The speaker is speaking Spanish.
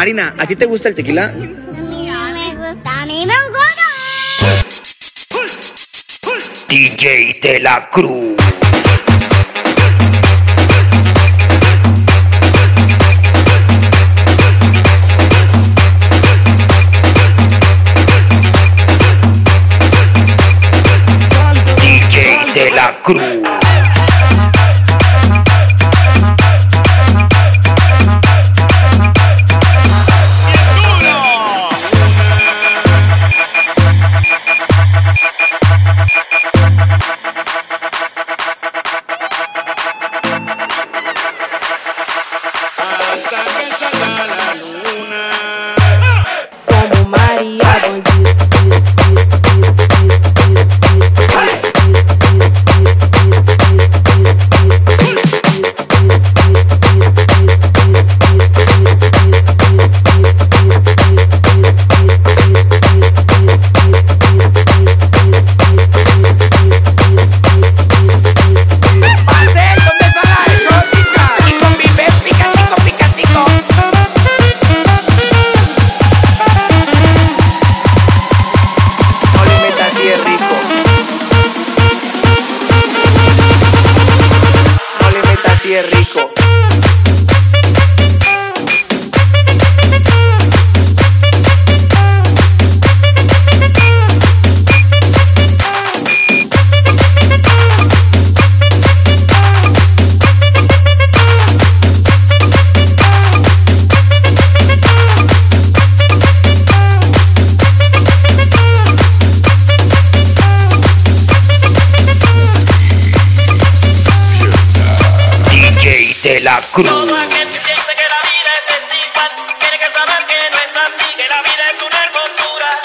Marina, ¿a ti te gusta el tequila? A mí no me gusta, a mí me gusta. DJ de la Cruz. DJ de la Cruz. Es rico. De la Cruz. Tiene que saber que no es así Que la vida es una hermosura